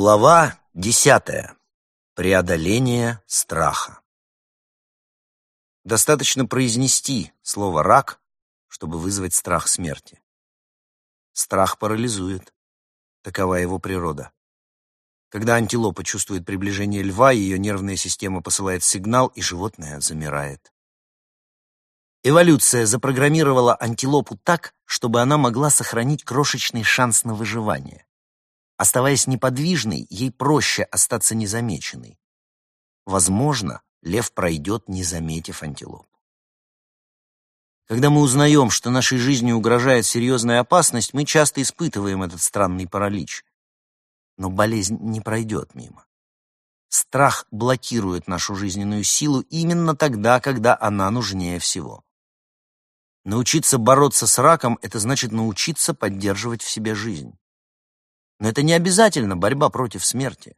Глава десятая. Преодоление страха. Достаточно произнести слово «рак», чтобы вызвать страх смерти. Страх парализует. Такова его природа. Когда антилопа чувствует приближение льва, ее нервная система посылает сигнал, и животное замирает. Эволюция запрограммировала антилопу так, чтобы она могла сохранить крошечный шанс на выживание. Оставаясь неподвижной, ей проще остаться незамеченной. Возможно, лев пройдет, не заметив антилопу. Когда мы узнаем, что нашей жизни угрожает серьезная опасность, мы часто испытываем этот странный паралич. Но болезнь не пройдет мимо. Страх блокирует нашу жизненную силу именно тогда, когда она нужнее всего. Научиться бороться с раком — это значит научиться поддерживать в себе жизнь. Но это не обязательно борьба против смерти.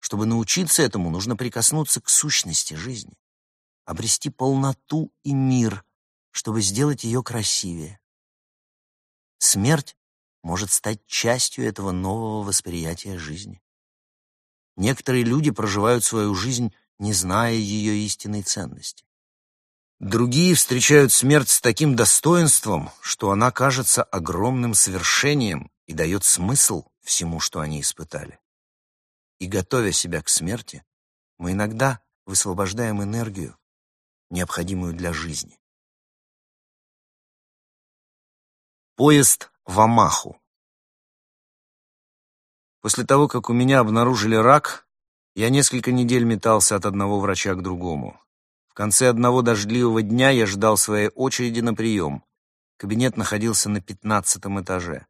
Чтобы научиться этому, нужно прикоснуться к сущности жизни, обрести полноту и мир, чтобы сделать ее красивее. Смерть может стать частью этого нового восприятия жизни. Некоторые люди проживают свою жизнь, не зная ее истинной ценности. Другие встречают смерть с таким достоинством, что она кажется огромным свершением и дает смысл всему, что они испытали. И, готовя себя к смерти, мы иногда высвобождаем энергию, необходимую для жизни. Поезд в Амаху. После того, как у меня обнаружили рак, я несколько недель метался от одного врача к другому. В конце одного дождливого дня я ждал своей очереди на прием. Кабинет находился на пятнадцатом этаже.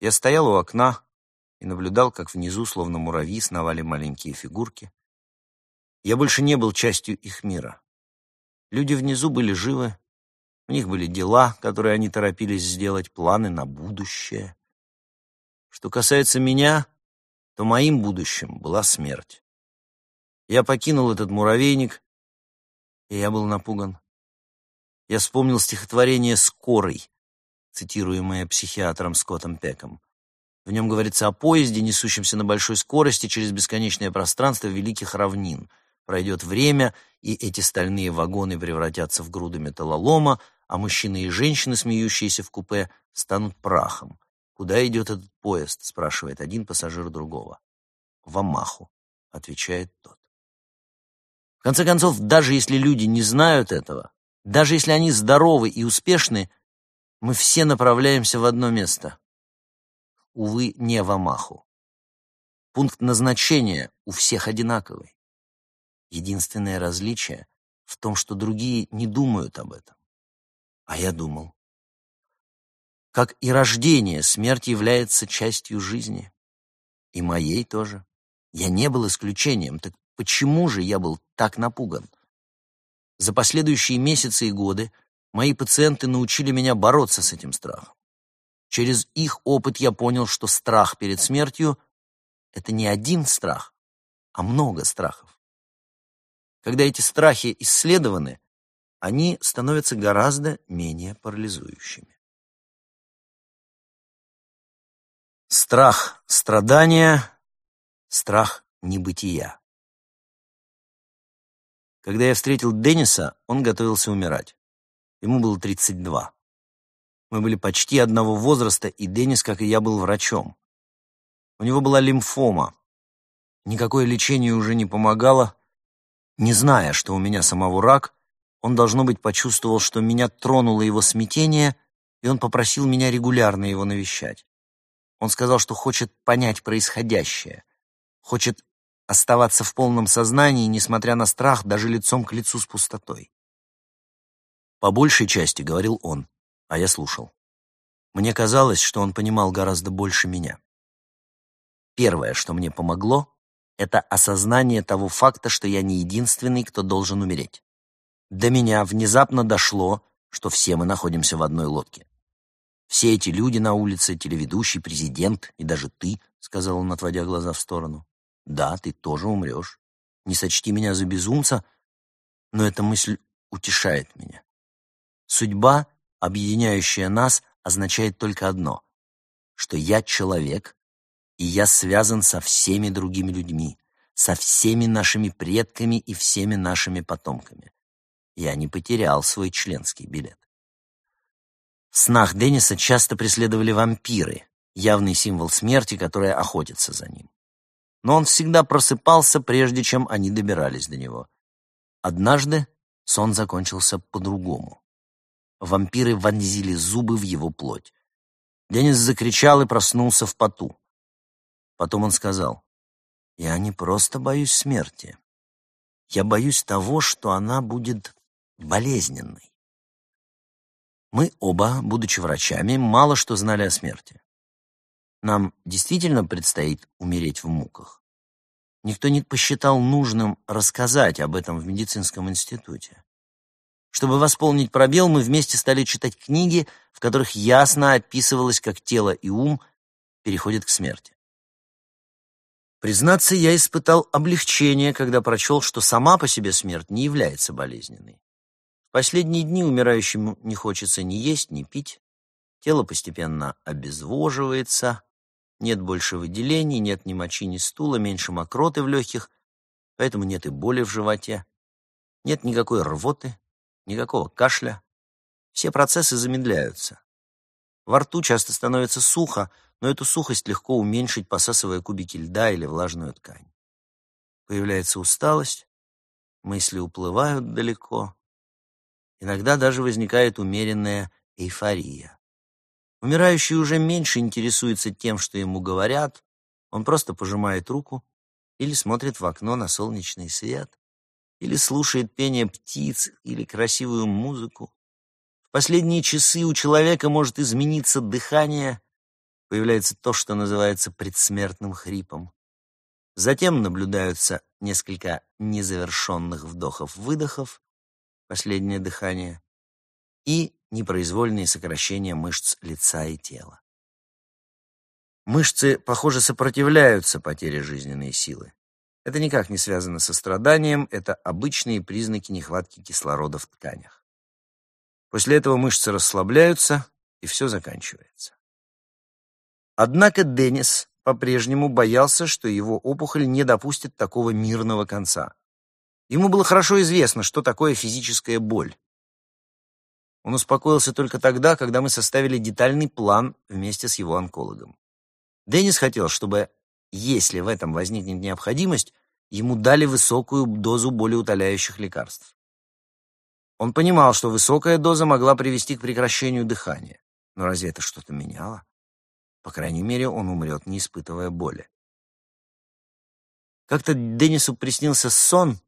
Я стоял у окна, и наблюдал, как внизу, словно муравьи, сновали маленькие фигурки. Я больше не был частью их мира. Люди внизу были живы, у них были дела, которые они торопились сделать, планы на будущее. Что касается меня, то моим будущим была смерть. Я покинул этот муравейник, и я был напуган. Я вспомнил стихотворение «Скорый», цитируемое психиатром Скоттом Пеком. В нем говорится о поезде, несущемся на большой скорости через бесконечное пространство великих равнин. Пройдет время, и эти стальные вагоны превратятся в груды металлолома, а мужчины и женщины, смеющиеся в купе, станут прахом. «Куда идет этот поезд?» — спрашивает один пассажир другого. «В Амаху», — отвечает тот. В конце концов, даже если люди не знают этого, даже если они здоровы и успешны, мы все направляемся в одно место увы, не в Амаху. Пункт назначения у всех одинаковый. Единственное различие в том, что другие не думают об этом. А я думал. Как и рождение, смерть является частью жизни. И моей тоже. Я не был исключением, так почему же я был так напуган? За последующие месяцы и годы мои пациенты научили меня бороться с этим страхом. Через их опыт я понял, что страх перед смертью — это не один страх, а много страхов. Когда эти страхи исследованы, они становятся гораздо менее парализующими. Страх страдания, страх небытия. Когда я встретил Денниса, он готовился умирать. Ему было 32. Мы были почти одного возраста, и Деннис, как и я, был врачом. У него была лимфома. Никакое лечение уже не помогало. Не зная, что у меня самого рак, он, должно быть, почувствовал, что меня тронуло его смятение, и он попросил меня регулярно его навещать. Он сказал, что хочет понять происходящее, хочет оставаться в полном сознании, несмотря на страх, даже лицом к лицу с пустотой. По большей части, говорил он, а я слушал. Мне казалось, что он понимал гораздо больше меня. Первое, что мне помогло, это осознание того факта, что я не единственный, кто должен умереть. До меня внезапно дошло, что все мы находимся в одной лодке. Все эти люди на улице, телеведущий, президент и даже ты, сказал он, отводя глаза в сторону. Да, ты тоже умрешь. Не сочти меня за безумца, но эта мысль утешает меня. Судьба объединяющее нас, означает только одно, что я человек, И я связан со всеми другими людьми, со всеми нашими предками и всеми нашими потомками. Я не потерял свой членский билет. В снах Денниса часто преследовали вампиры, явный символ смерти, которая охотится за ним. Но он всегда просыпался, прежде чем они добирались до него. Однажды сон закончился по-другому. Вампиры вонзили зубы в его плоть. Деннис закричал и проснулся в поту. Потом он сказал, «Я не просто боюсь смерти. Я боюсь того, что она будет болезненной». Мы оба, будучи врачами, мало что знали о смерти. Нам действительно предстоит умереть в муках. Никто не посчитал нужным рассказать об этом в медицинском институте. Чтобы восполнить пробел, мы вместе стали читать книги, в которых ясно описывалось, как тело и ум переходят к смерти. Признаться, я испытал облегчение, когда прочел, что сама по себе смерть не является болезненной. Последние дни умирающему не хочется ни есть, ни пить. Тело постепенно обезвоживается, нет больше выделений, нет ни мочи, ни стула, меньше мокроты в легких, поэтому нет и боли в животе. Нет никакой рвоты, никакого кашля. Все процессы замедляются. Во рту часто становится сухо, но эту сухость легко уменьшить, посасывая кубики льда или влажную ткань. Появляется усталость, мысли уплывают далеко, Иногда даже возникает умеренная эйфория. Умирающий уже меньше интересуется тем, что ему говорят, он просто пожимает руку или смотрит в окно на солнечный свет, или слушает пение птиц или красивую музыку. В последние часы у человека может измениться дыхание, появляется то, что называется предсмертным хрипом. Затем наблюдаются несколько незавершенных вдохов-выдохов, последнее дыхание, и непроизвольные сокращения мышц лица и тела. Мышцы, похоже, сопротивляются потере жизненной силы. Это никак не связано со страданием, это обычные признаки нехватки кислорода в тканях. После этого мышцы расслабляются, и все заканчивается. Однако Деннис по-прежнему боялся, что его опухоль не допустит такого мирного конца. Ему было хорошо известно, что такое физическая боль. Он успокоился только тогда, когда мы составили детальный план вместе с его онкологом. Деннис хотел, чтобы, если в этом возникнет необходимость, ему дали высокую дозу болеутоляющих лекарств. Он понимал, что высокая доза могла привести к прекращению дыхания. Но разве это что-то меняло? По крайней мере, он умрет, не испытывая боли. Как-то Деннису приснился сон,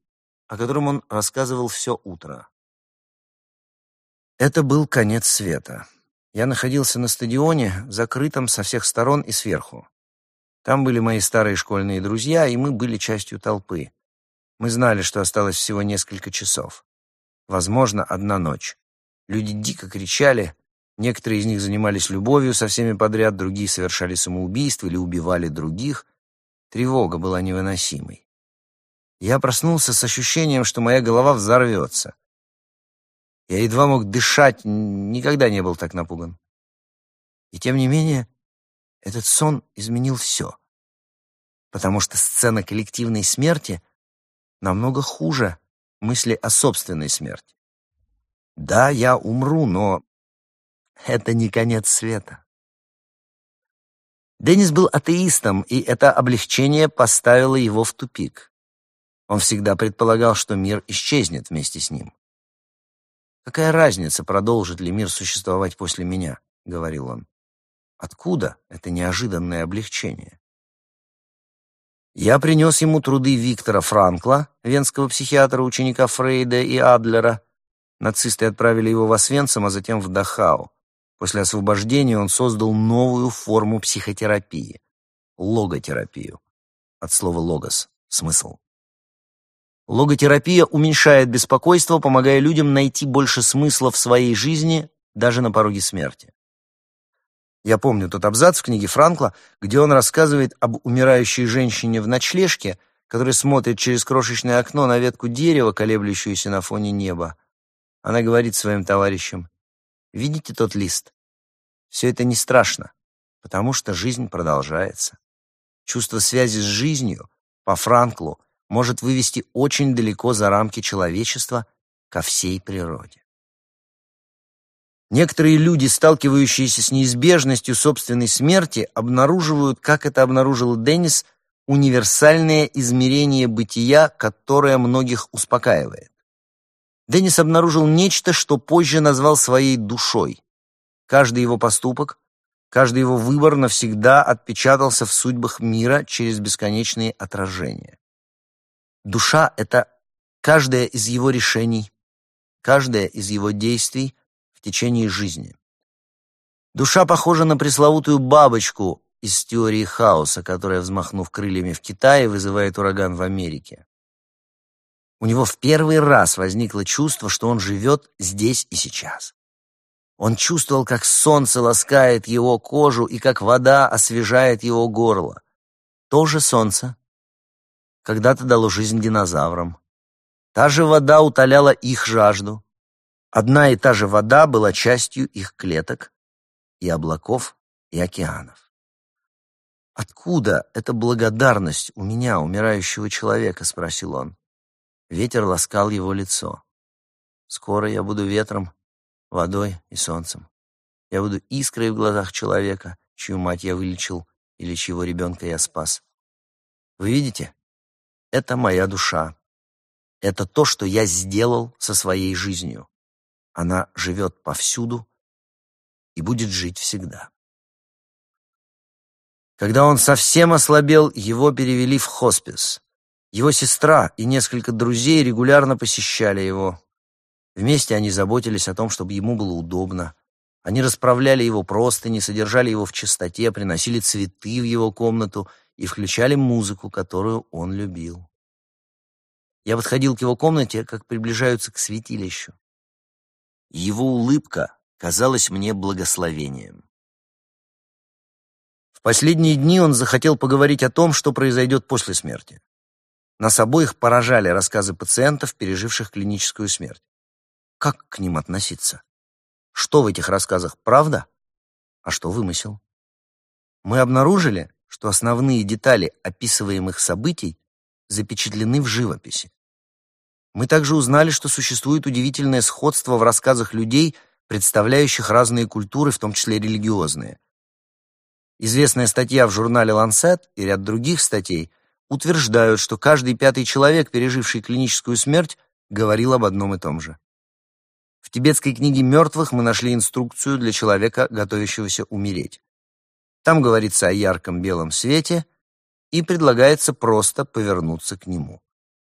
о котором он рассказывал все утро. Это был конец света. Я находился на стадионе, закрытом со всех сторон и сверху. Там были мои старые школьные друзья, и мы были частью толпы. Мы знали, что осталось всего несколько часов. Возможно, одна ночь. Люди дико кричали, некоторые из них занимались любовью со всеми подряд, другие совершали самоубийство или убивали других. Тревога была невыносимой. Я проснулся с ощущением, что моя голова взорвется. Я едва мог дышать, никогда не был так напуган. И тем не менее, этот сон изменил все. Потому что сцена коллективной смерти намного хуже мысли о собственной смерти. Да, я умру, но это не конец света. Деннис был атеистом, и это облегчение поставило его в тупик. Он всегда предполагал, что мир исчезнет вместе с ним. «Какая разница, продолжит ли мир существовать после меня?» — говорил он. «Откуда это неожиданное облегчение?» Я принес ему труды Виктора Франкла, венского психиатра, ученика Фрейда и Адлера. Нацисты отправили его в Освенцим, а затем в Дахау. После освобождения он создал новую форму психотерапии — логотерапию. От слова «логос» — смысл. Логотерапия уменьшает беспокойство, помогая людям найти больше смысла в своей жизни даже на пороге смерти. Я помню тот абзац в книге Франкла, где он рассказывает об умирающей женщине в ночлежке, которая смотрит через крошечное окно на ветку дерева, колеблющуюся на фоне неба. Она говорит своим товарищам, «Видите тот лист? Все это не страшно, потому что жизнь продолжается. чувство связи с жизнью, по Франклу, может вывести очень далеко за рамки человечества ко всей природе. Некоторые люди, сталкивающиеся с неизбежностью собственной смерти, обнаруживают, как это обнаружил Деннис, универсальное измерение бытия, которое многих успокаивает. Деннис обнаружил нечто, что позже назвал своей душой. Каждый его поступок, каждый его выбор навсегда отпечатался в судьбах мира через бесконечные отражения. Душа — это каждое из его решений, каждое из его действий течение жизни. Душа похожа на пресловутую бабочку из теории хаоса, которая, взмахнув крыльями в Китае, вызывает ураган в Америке. У него в первый раз возникло чувство, что он живет здесь и сейчас. Он чувствовал, как солнце ласкает его кожу и как вода освежает его горло. То же солнце, когда-то дало жизнь динозаврам. Та же вода утоляла их жажду. Одна и та же вода была частью их клеток и облаков, и океанов. «Откуда эта благодарность у меня, умирающего человека?» — спросил он. Ветер ласкал его лицо. «Скоро я буду ветром, водой и солнцем. Я буду искрой в глазах человека, чью мать я вылечил или чьего ребенка я спас. Вы видите, это моя душа. Это то, что я сделал со своей жизнью. Она живет повсюду и будет жить всегда. Когда он совсем ослабел, его перевели в хоспис. Его сестра и несколько друзей регулярно посещали его. Вместе они заботились о том, чтобы ему было удобно. Они расправляли его простыни, содержали его в чистоте, приносили цветы в его комнату — и включали музыку, которую он любил. Я подходил к его комнате, как приближаются к святилищу. Его улыбка казалась мне благословением. В последние дни он захотел поговорить о том, что произойдет после смерти. Нас обоих поражали рассказы пациентов, переживших клиническую смерть. Как к ним относиться? Что в этих рассказах правда, а что вымысел? Мы обнаружили, что основные детали описываемых событий запечатлены в живописи. Мы также узнали, что существует удивительное сходство в рассказах людей, представляющих разные культуры, в том числе религиозные. Известная статья в журнале Lancet и ряд других статей утверждают, что каждый пятый человек, переживший клиническую смерть, говорил об одном и том же. В тибетской книге мертвых мы нашли инструкцию для человека, готовящегося умереть. Там говорится о ярком белом свете и предлагается просто повернуться к нему.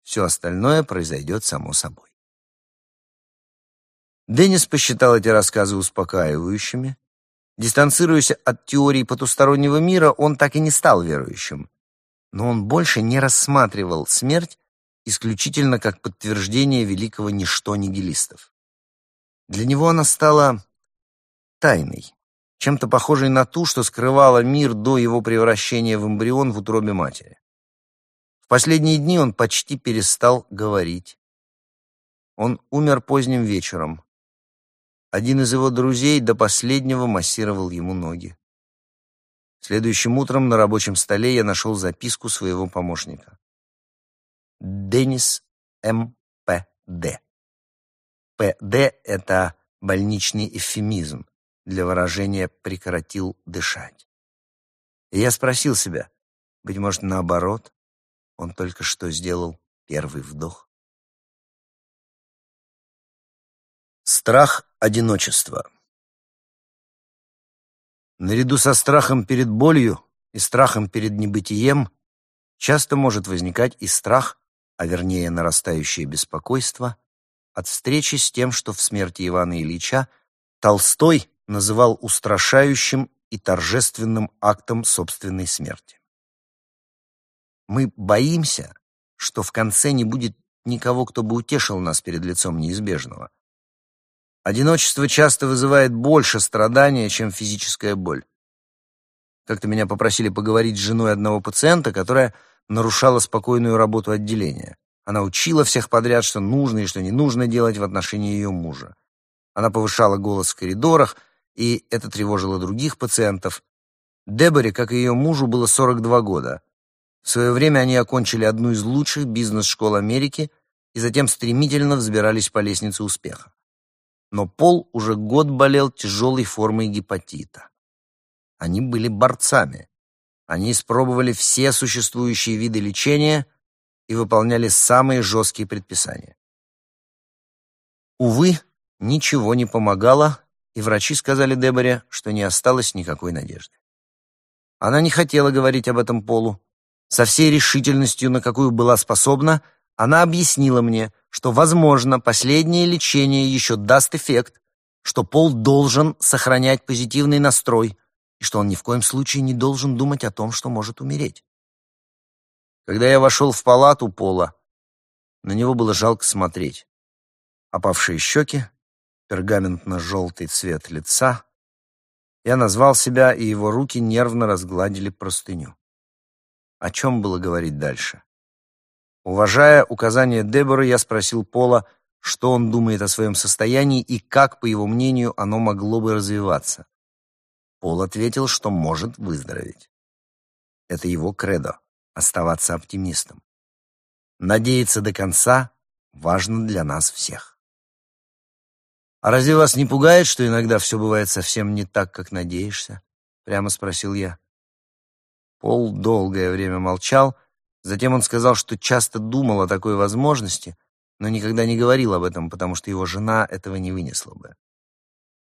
Все остальное произойдет само собой. Деннис посчитал эти рассказы успокаивающими. Дистанцируясь от теории потустороннего мира, он так и не стал верующим. Но он больше не рассматривал смерть исключительно как подтверждение великого ничто нигилистов. Для него она стала тайной, чем-то похожей на ту, что скрывала мир до его превращения в эмбрион в утробе матери. Последние дни он почти перестал говорить. Он умер поздним вечером. Один из его друзей до последнего массировал ему ноги. Следующим утром на рабочем столе я нашел записку своего помощника. Денис М.П.Д. П.Д. — это больничный эвфемизм для выражения «прекратил дышать». И я спросил себя, быть может, наоборот, он только что сделал первый вдох. Страх одиночества Наряду со страхом перед болью и страхом перед небытием часто может возникать и страх, а вернее нарастающее беспокойство, от встречи с тем, что в смерти Ивана Ильича Толстой называл устрашающим и торжественным актом собственной смерти. Мы боимся, что в конце не будет никого, кто бы утешил нас перед лицом неизбежного. Одиночество часто вызывает больше страдания, чем физическая боль. Как-то меня попросили поговорить с женой одного пациента, которая нарушала спокойную работу отделения. Она учила всех подряд, что нужно и что не нужно делать в отношении ее мужа. Она повышала голос в коридорах, и это тревожило других пациентов. Деборе, как и ее мужу, было 42 года. В свое время они окончили одну из лучших бизнес-школ Америки и затем стремительно взбирались по лестнице успеха. Но Пол уже год болел тяжелой формой гепатита. Они были борцами. Они испробовали все существующие виды лечения и выполняли самые жесткие предписания. Увы, ничего не помогало, и врачи сказали Деборе, что не осталось никакой надежды. Она не хотела говорить об этом Полу. Со всей решительностью, на какую была способна, она объяснила мне, что, возможно, последнее лечение еще даст эффект, что Пол должен сохранять позитивный настрой и что он ни в коем случае не должен думать о том, что может умереть. Когда я вошел в палату Пола, на него было жалко смотреть. Опавшие щеки, пергаментно-желтый цвет лица. Я назвал себя, и его руки нервно разгладили простыню. О чем было говорить дальше? Уважая указания Деборы, я спросил Пола, что он думает о своем состоянии и как, по его мнению, оно могло бы развиваться. Пол ответил, что может выздороветь. Это его кредо — оставаться оптимистом. Надеяться до конца важно для нас всех. «А разве вас не пугает, что иногда все бывает совсем не так, как надеешься?» — прямо спросил я. Пол долгое время молчал, затем он сказал, что часто думал о такой возможности, но никогда не говорил об этом, потому что его жена этого не вынесла бы.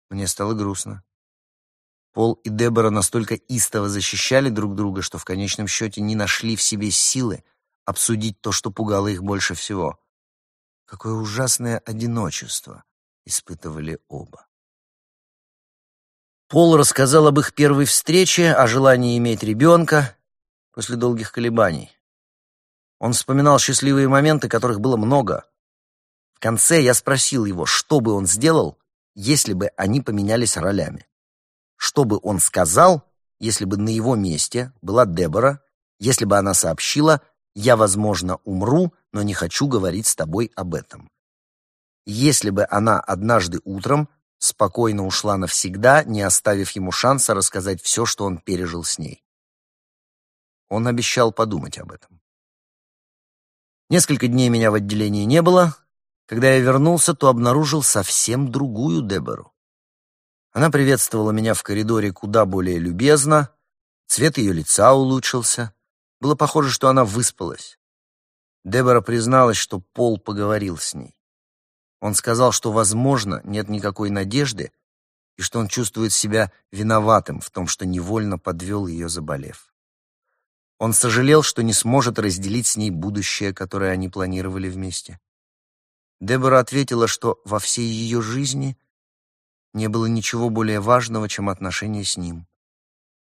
Мне стало грустно. Пол и Дебора настолько истово защищали друг друга, что в конечном счете не нашли в себе силы обсудить то, что пугало их больше всего. Какое ужасное одиночество испытывали оба. Пол рассказал об их первой встрече, о желании иметь ребенка после долгих колебаний. Он вспоминал счастливые моменты, которых было много. В конце я спросил его, что бы он сделал, если бы они поменялись ролями. Что бы он сказал, если бы на его месте была Дебора, если бы она сообщила «Я, возможно, умру, но не хочу говорить с тобой об этом» если бы она однажды утром спокойно ушла навсегда, не оставив ему шанса рассказать все, что он пережил с ней. Он обещал подумать об этом. Несколько дней меня в отделении не было. Когда я вернулся, то обнаружил совсем другую Дебору. Она приветствовала меня в коридоре куда более любезно, цвет ее лица улучшился. Было похоже, что она выспалась. Дебора призналась, что Пол поговорил с ней. Он сказал, что, возможно, нет никакой надежды, и что он чувствует себя виноватым в том, что невольно подвел ее, заболев. Он сожалел, что не сможет разделить с ней будущее, которое они планировали вместе. Дебора ответила, что во всей ее жизни не было ничего более важного, чем отношения с ним.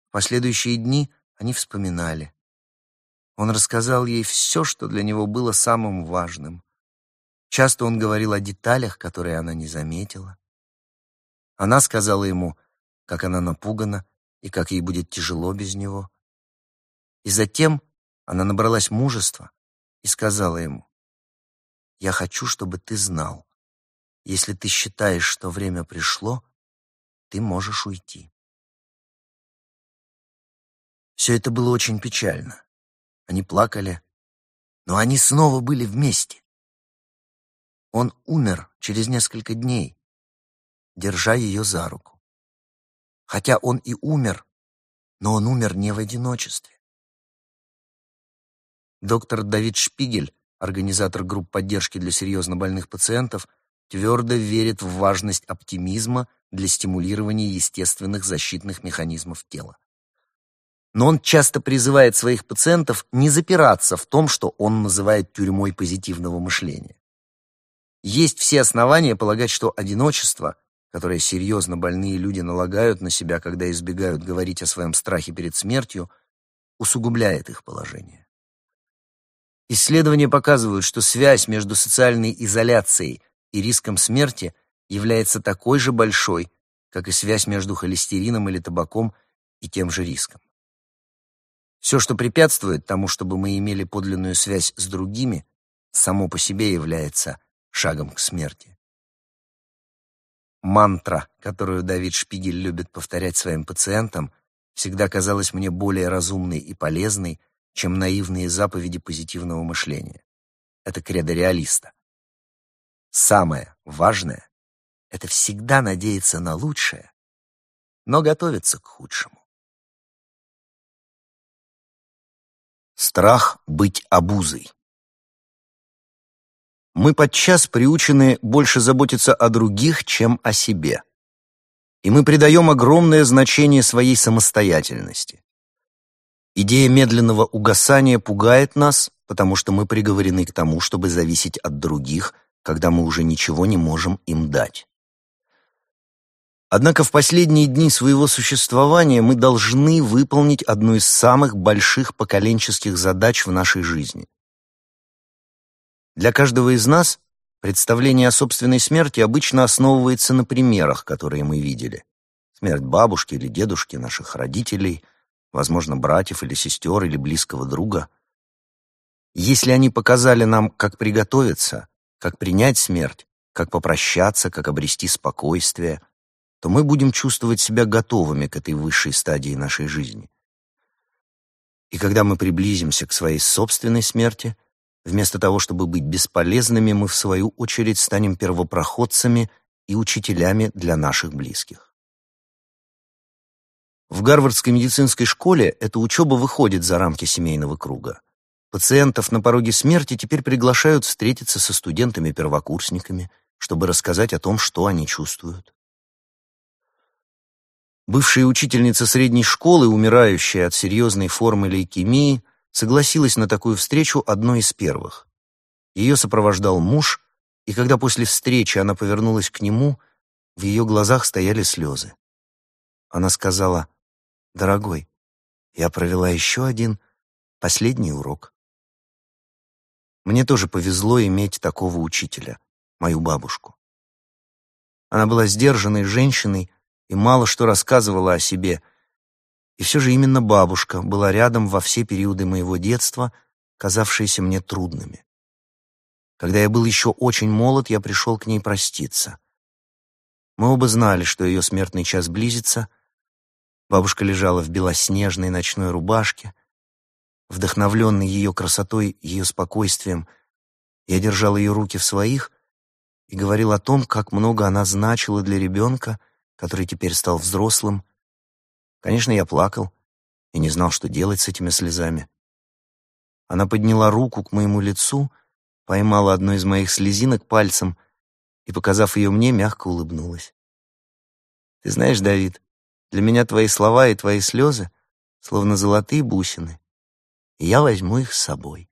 В последующие дни они вспоминали. Он рассказал ей все, что для него было самым важным. Часто он говорил о деталях, которые она не заметила. Она сказала ему, как она напугана и как ей будет тяжело без него. И затем она набралась мужества и сказала ему, «Я хочу, чтобы ты знал, если ты считаешь, что время пришло, ты можешь уйти». Все это было очень печально. Они плакали, но они снова были вместе. Он умер через несколько дней, держа ее за руку. Хотя он и умер, но он умер не в одиночестве. Доктор Давид Шпигель, организатор групп поддержки для серьезно больных пациентов, твердо верит в важность оптимизма для стимулирования естественных защитных механизмов тела. Но он часто призывает своих пациентов не запираться в том, что он называет тюрьмой позитивного мышления. Есть все основания полагать, что одиночество, которое серьезно больные люди налагают на себя, когда избегают говорить о своем страхе перед смертью, усугубляет их положение. Исследования показывают, что связь между социальной изоляцией и риском смерти является такой же большой, как и связь между холестерином или табаком и тем же риском. Все, что препятствует тому, чтобы мы имели подлинную связь с другими, само по себе является шагом к смерти. Мантра, которую Давид Шпигель любит повторять своим пациентам, всегда казалась мне более разумной и полезной, чем наивные заповеди позитивного мышления. Это кредо реалиста. Самое важное — это всегда надеяться на лучшее, но готовиться к худшему. Страх быть обузой. Мы подчас приучены больше заботиться о других, чем о себе. И мы придаем огромное значение своей самостоятельности. Идея медленного угасания пугает нас, потому что мы приговорены к тому, чтобы зависеть от других, когда мы уже ничего не можем им дать. Однако в последние дни своего существования мы должны выполнить одну из самых больших поколенческих задач в нашей жизни. Для каждого из нас представление о собственной смерти обычно основывается на примерах, которые мы видели. Смерть бабушки или дедушки, наших родителей, возможно, братьев или сестер или близкого друга. Если они показали нам, как приготовиться, как принять смерть, как попрощаться, как обрести спокойствие, то мы будем чувствовать себя готовыми к этой высшей стадии нашей жизни. И когда мы приблизимся к своей собственной смерти, вместо того, чтобы быть бесполезными, мы в свою очередь станем первопроходцами и учителями для наших близких. В Гарвардской медицинской школе эта учеба выходит за рамки семейного круга. Пациентов на пороге смерти теперь приглашают встретиться со студентами-первокурсниками, чтобы рассказать о том, что они чувствуют. Бывшая учительница средней школы, умирающая от серьезной формы лейкемии, согласилась на такую встречу одной из первых. Ее сопровождал муж, и когда после встречи она повернулась к нему, в ее глазах стояли слезы. Она сказала, Дорогой, я провела еще один, последний урок. Мне тоже повезло иметь такого учителя, мою бабушку. Она была сдержанной женщиной и мало что рассказывала о себе, и все же именно бабушка была рядом во все периоды моего детства, казавшиеся мне трудными. Когда я был еще очень молод, я пришел к ней проститься. Мы оба знали, что ее смертный час близится — Бабушка лежала в белоснежной ночной рубашке. Вдохновленный ее красотой, ее спокойствием, я держал ее руки в своих и говорил о том, как много она значила для ребенка, который теперь стал взрослым. Конечно, я плакал и не знал, что делать с этими слезами. Она подняла руку к моему лицу, поймала одну из моих слезинок пальцем и, показав ее мне, мягко улыбнулась. «Ты знаешь, Давид, для меня твои слова и твои слезы словно золотые бусины, и я возьму их с собой.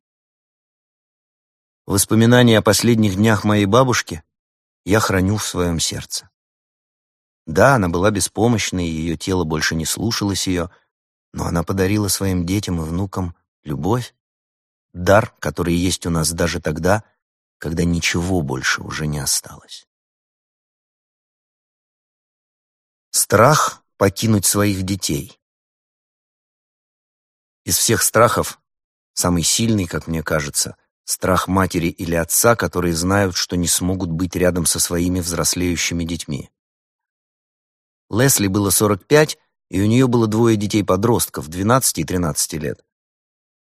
Воспоминания о последних днях моей бабушки я храню в своем сердце. Да, она была беспомощной, и ее тело больше не слушалось ее, но она подарила своим детям и внукам любовь, дар, который есть у нас даже тогда, когда ничего больше уже не осталось. Страх покинуть своих детей. Из всех страхов самый сильный, как мне кажется, страх матери или отца, которые знают, что не смогут быть рядом со своими взрослеющими детьми. Лесли было 45, и у нее было двое детей-подростков, 12 и 13 лет.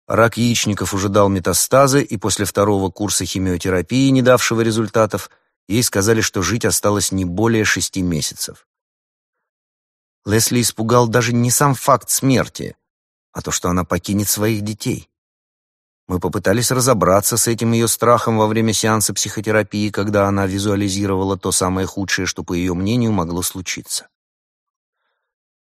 Рак яичников уже дал метастазы, и после второго курса химиотерапии, не давшего результатов, ей сказали, что жить осталось не более шести месяцев. Лесли испугал даже не сам факт смерти, а то, что она покинет своих детей. Мы попытались разобраться с этим ее страхом во время сеанса психотерапии, когда она визуализировала то самое худшее, что, по ее мнению, могло случиться.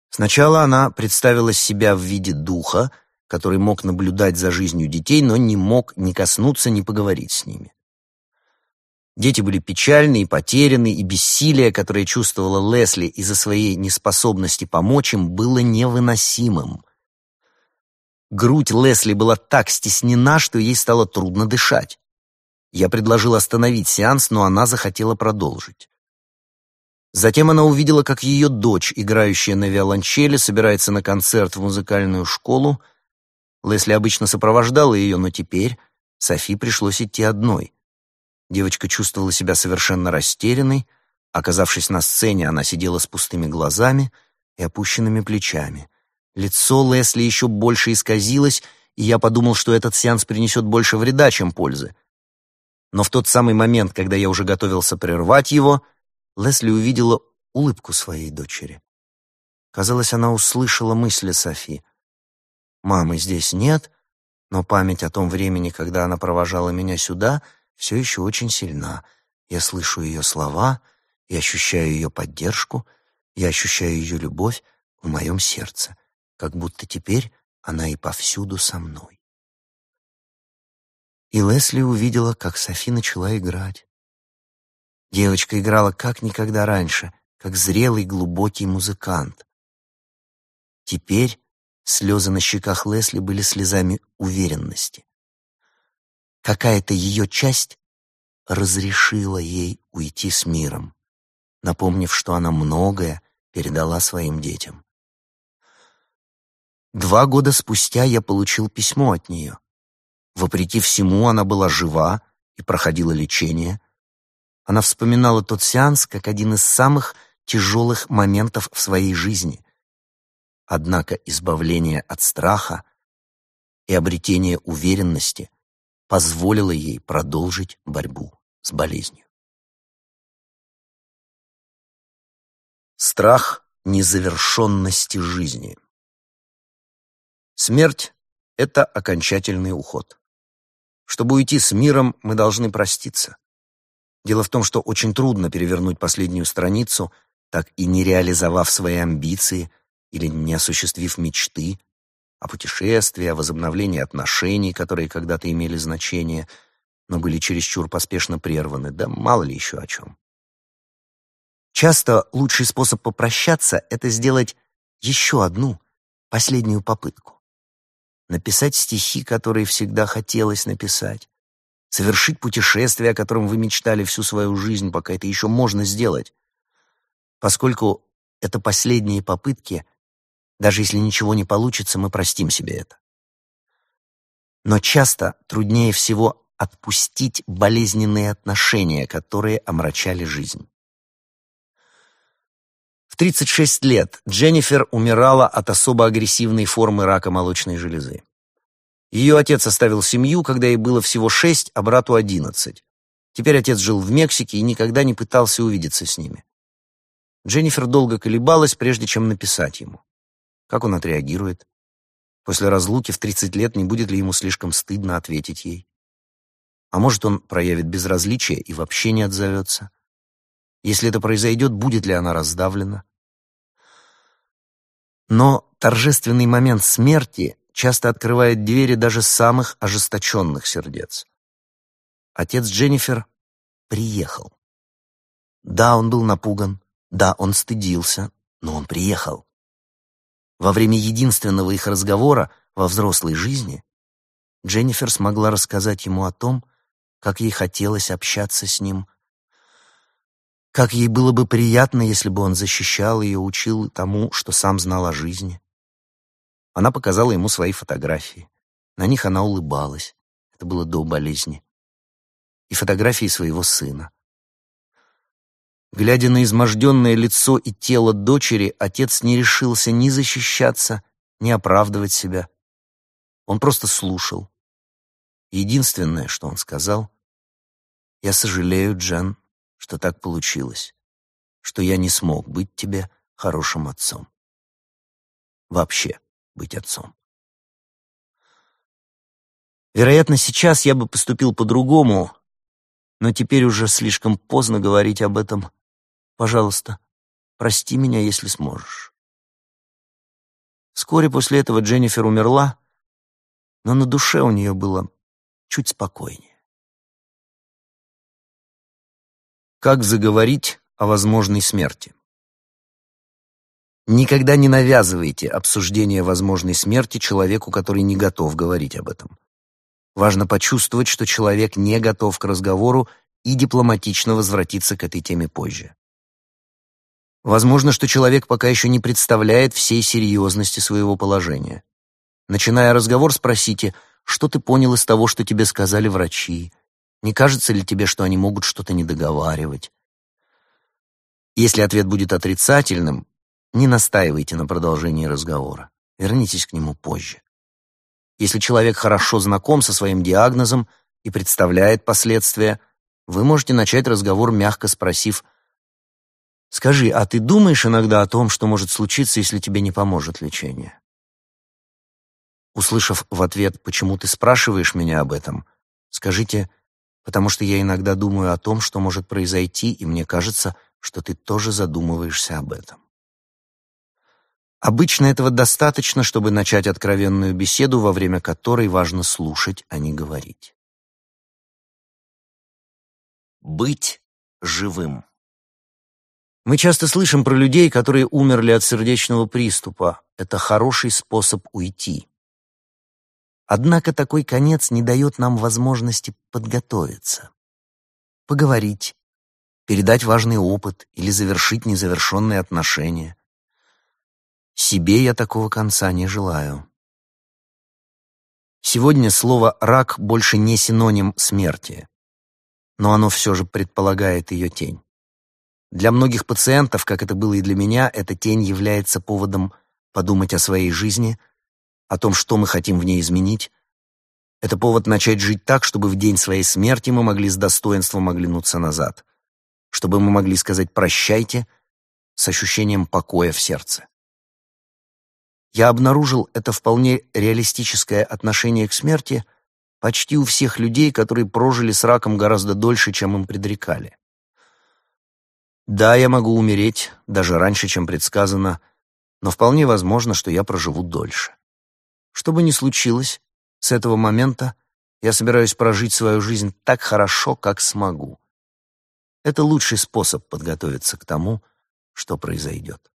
Сначала она представила себя в виде духа, который мог наблюдать за жизнью детей, но не мог ни коснуться, ни поговорить с ними. Дети были печальны и потеряны, и бессилие, которое чувствовала Лесли из-за своей неспособности помочь им, было невыносимым. Грудь Лесли была так стеснена, что ей стало трудно дышать. Я предложил остановить сеанс, но она захотела продолжить. Затем она увидела, как ее дочь, играющая на виолончели, собирается на концерт в музыкальную школу. Лесли обычно сопровождала ее, но теперь Софи пришлось идти одной. Девочка чувствовала себя совершенно растерянной. Оказавшись на сцене, она сидела с пустыми глазами и опущенными плечами. Лицо Лесли еще больше исказилось, и я подумал, что этот сеанс принесет больше вреда, чем пользы. Но в тот самый момент, когда я уже готовился прервать его, Лесли увидела улыбку своей дочери. Казалось, она услышала мысли Софи. «Мамы здесь нет, но память о том времени, когда она провожала меня сюда, все еще очень сильна. Я слышу ее слова, я ощущаю ее поддержку, я ощущаю ее любовь в моем сердце, как будто теперь она и повсюду со мной. И Лесли увидела, как Софи начала играть. Девочка играла как никогда раньше, как зрелый глубокий музыкант. Теперь слезы на щеках Лесли были слезами уверенности. Какая-то ее часть разрешила ей уйти с миром, напомнив, что она многое передала своим детям. Два года спустя я получил письмо от нее. Вопреки всему, она была жива и проходила лечение. Она вспоминала тот сеанс как один из самых тяжелых моментов в своей жизни. Однако избавление от страха и обретение уверенности позволило ей продолжить борьбу с болезнью. Страх незавершенности жизни. Смерть — это окончательный уход. Чтобы уйти с миром, мы должны проститься. Дело в том, что очень трудно перевернуть последнюю страницу, так и не реализовав свои амбиции или не осуществив мечты, о путешествии, о возобновлении отношений, которые когда-то имели значение, но были чересчур поспешно прерваны, да мало ли еще о чем. Часто лучший способ попрощаться — это сделать еще одну, последнюю попытку. Написать стихи, которые всегда хотелось написать. Совершить путешествие, о котором вы мечтали всю свою жизнь, пока это еще можно сделать. Поскольку это последние попытки — даже если ничего не получится, мы простим себе это. Но часто труднее всего отпустить болезненные отношения, которые омрачали жизнь. В 36 лет Дженнифер умирала от особо агрессивной формы рака молочной железы. Ее отец оставил семью, когда ей было всего 6, а брату 11. Теперь отец жил в Мексике и никогда не пытался увидеться с ними. Дженнифер долго колебалась, прежде чем написать ему. Как он отреагирует? После разлуки в 30 лет не будет ли ему слишком стыдно ответить ей? А может, он проявит безразличие и вообще не отзовется? Если это произойдет, будет ли она раздавлена? Но торжественный момент смерти часто открывает двери даже самых ожесточенных сердец. Отец Дженнифер приехал. Да, он был напуган, да, он стыдился, но он приехал. Во время единственного их разговора во взрослой жизни Дженнифер смогла рассказать ему о том, как ей хотелось общаться с ним, как ей было бы приятно, если бы он защищал ее, учил тому, что сам знал о жизни. Она показала ему свои фотографии. На них она улыбалась. Это было до болезни. И фотографии своего сына. Глядя на изможденное лицо и тело дочери, отец не решился ни защищаться, ни оправдывать себя. Он просто слушал. Единственное, что он сказал, «Я сожалею, Джен, что так получилось, что я не смог быть тебе хорошим отцом. Вообще быть отцом. Вероятно, сейчас я бы поступил по-другому, но теперь уже слишком поздно говорить об этом. Пожалуйста, прости меня, если сможешь. Вскоре после этого Дженнифер умерла, но на душе у нее было чуть спокойнее. Как заговорить о возможной смерти? Никогда не навязывайте обсуждение возможной смерти человеку, который не готов говорить об этом. Важно почувствовать, что человек не готов к разговору и дипломатично возвратиться к этой теме позже. Возможно, что человек пока еще не представляет всей серьезности своего положения. Начиная разговор, спросите, что ты понял из того, что тебе сказали врачи? Не кажется ли тебе, что они могут что-то недоговаривать? Если ответ будет отрицательным, не настаивайте на продолжении разговора. Вернитесь к нему позже. Если человек хорошо знаком со своим диагнозом и представляет последствия, вы можете начать разговор, мягко спросив «Скажи, а ты думаешь иногда о том, что может случиться, если тебе не поможет лечение?» Услышав в ответ «Почему ты спрашиваешь меня об этом?», скажите «Потому что я иногда думаю о том, что может произойти, и мне кажется, что ты тоже задумываешься об этом». Обычно этого достаточно, чтобы начать откровенную беседу, во время которой важно слушать, а не говорить. Быть живым. Мы часто слышим про людей, которые умерли от сердечного приступа. Это хороший способ уйти. Однако такой конец не дает нам возможности подготовиться, поговорить, передать важный опыт или завершить незавершенные отношения. Себе я такого конца не желаю. Сегодня слово «рак» больше не синоним смерти, но оно все же предполагает ее тень. Для многих пациентов, как это было и для меня, эта тень является поводом подумать о своей жизни, о том, что мы хотим в ней изменить. Это повод начать жить так, чтобы в день своей смерти мы могли с достоинством оглянуться назад, чтобы мы могли сказать «прощайте» с ощущением покоя в сердце я обнаружил это вполне реалистическое отношение к смерти почти у всех людей, которые прожили с раком гораздо дольше, чем им предрекали. Да, я могу умереть даже раньше, чем предсказано, но вполне возможно, что я проживу дольше. Что бы ни случилось, с этого момента я собираюсь прожить свою жизнь так хорошо, как смогу. Это лучший способ подготовиться к тому, что произойдет.